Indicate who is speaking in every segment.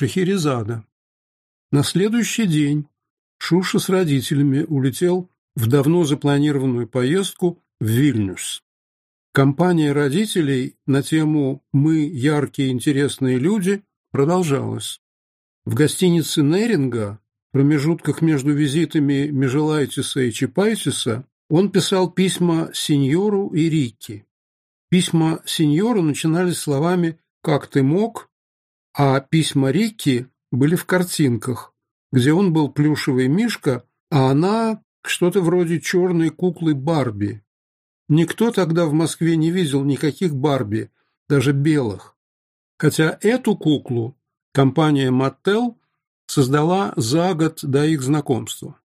Speaker 1: Шахерезада. На следующий день Шуша с родителями улетел в давно запланированную поездку в Вильнюс. Компания родителей на тему «Мы – яркие, интересные люди» продолжалась. В гостинице Неринга, в промежутках между визитами Межелайтиса и Чапайтиса, он писал письма сеньору и Рикки. Письма сеньору начинались словами «Как ты мог?» а письма Рики были в картинках, где он был плюшевый мишка, а она что-то вроде черной куклы Барби. Никто тогда в Москве не видел никаких Барби, даже белых. Хотя эту куклу компания Маттел создала за год до их знакомства.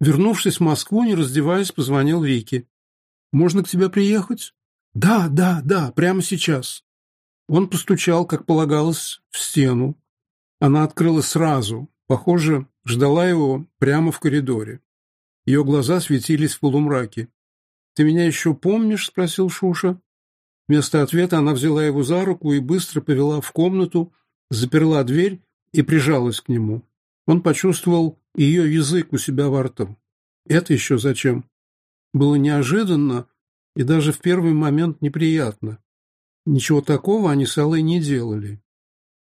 Speaker 1: Вернувшись в Москву, не раздеваясь, позвонил Вике. «Можно к тебе приехать?» «Да, да, да, прямо сейчас». Он постучал, как полагалось, в стену. Она открыла сразу, похоже, ждала его прямо в коридоре. Ее глаза светились в полумраке. «Ты меня еще помнишь?» — спросил Шуша. Вместо ответа она взяла его за руку и быстро повела в комнату, заперла дверь и прижалась к нему. Он почувствовал ее язык у себя во рту. Это еще зачем? Было неожиданно и даже в первый момент неприятно. Ничего такого они с Аллой не делали.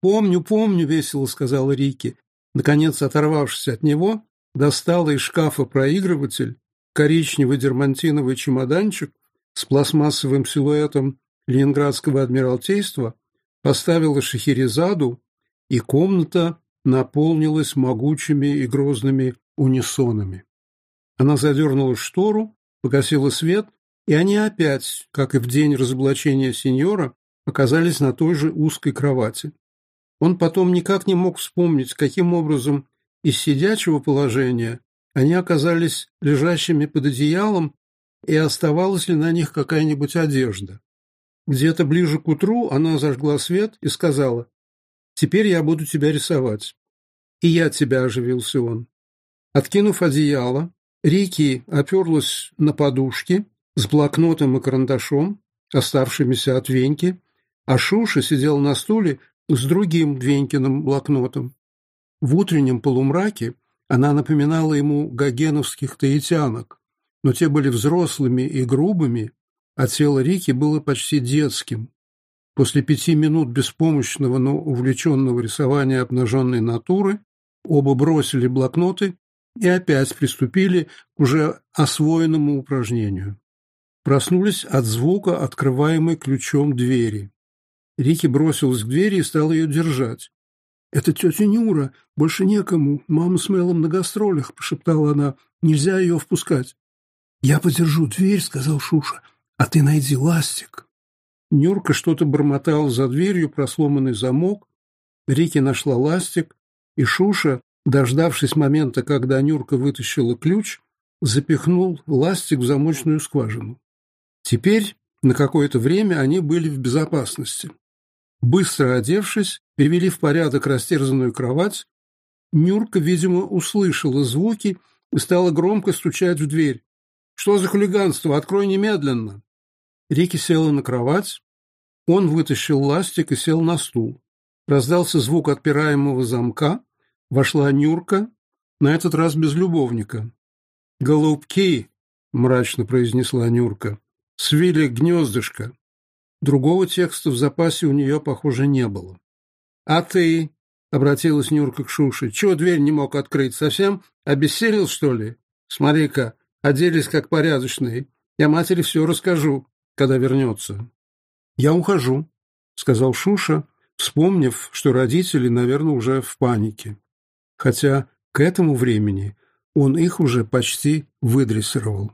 Speaker 1: «Помню, помню», — весело сказала Рики. Наконец, оторвавшись от него, достала из шкафа проигрыватель, коричневый дермантиновый чемоданчик с пластмассовым силуэтом ленинградского адмиралтейства, поставила шахерезаду, и комната наполнилась могучими и грозными унисонами. Она задернула штору, погасила свет и они опять, как и в день разоблачения сеньора, оказались на той же узкой кровати. Он потом никак не мог вспомнить, каким образом из сидячего положения они оказались лежащими под одеялом и оставалась ли на них какая-нибудь одежда. Где-то ближе к утру она зажгла свет и сказала, «Теперь я буду тебя рисовать». «И я тебя», — оживился он. Откинув одеяло, Рики оперлась на подушки с блокнотом и карандашом, оставшимися от Веньки, а Шуша сидел на стуле с другим Венькиным блокнотом. В утреннем полумраке она напоминала ему гогеновских таитянок, но те были взрослыми и грубыми, а тело Рики было почти детским. После пяти минут беспомощного, но увлеченного рисования обнаженной натуры оба бросили блокноты и опять приступили к уже освоенному упражнению. Проснулись от звука, открываемой ключом двери. Рики бросилась к двери и стала ее держать. «Это тетя Нюра, больше некому, мама с Мелом на гастролях», — пошептала она. «Нельзя ее впускать». «Я подержу дверь», — сказал Шуша, — «а ты найди ластик». Нюрка что-то бормотал за дверью про сломанный замок. Рики нашла ластик, и Шуша, дождавшись момента, когда Нюрка вытащила ключ, запихнул ластик в замочную скважину. Теперь на какое-то время они были в безопасности. Быстро одевшись, привели в порядок растерзанную кровать. Нюрка, видимо, услышала звуки и стала громко стучать в дверь. «Что за хулиганство? Открой немедленно!» Рики села на кровать. Он вытащил ластик и сел на стул. Раздался звук отпираемого замка. Вошла Нюрка, на этот раз без любовника. «Голубки!» — мрачно произнесла Нюрка свили гнездышко. Другого текста в запасе у нее, похоже, не было. «А ты?» — обратилась Нюрка к Шуше. «Чего дверь не мог открыть? Совсем обессилел, что ли? Смотри-ка, оделись как порядочные. Я матери все расскажу, когда вернется». «Я ухожу», — сказал Шуша, вспомнив, что родители, наверное, уже в панике. Хотя к этому времени он их уже почти выдрессировал.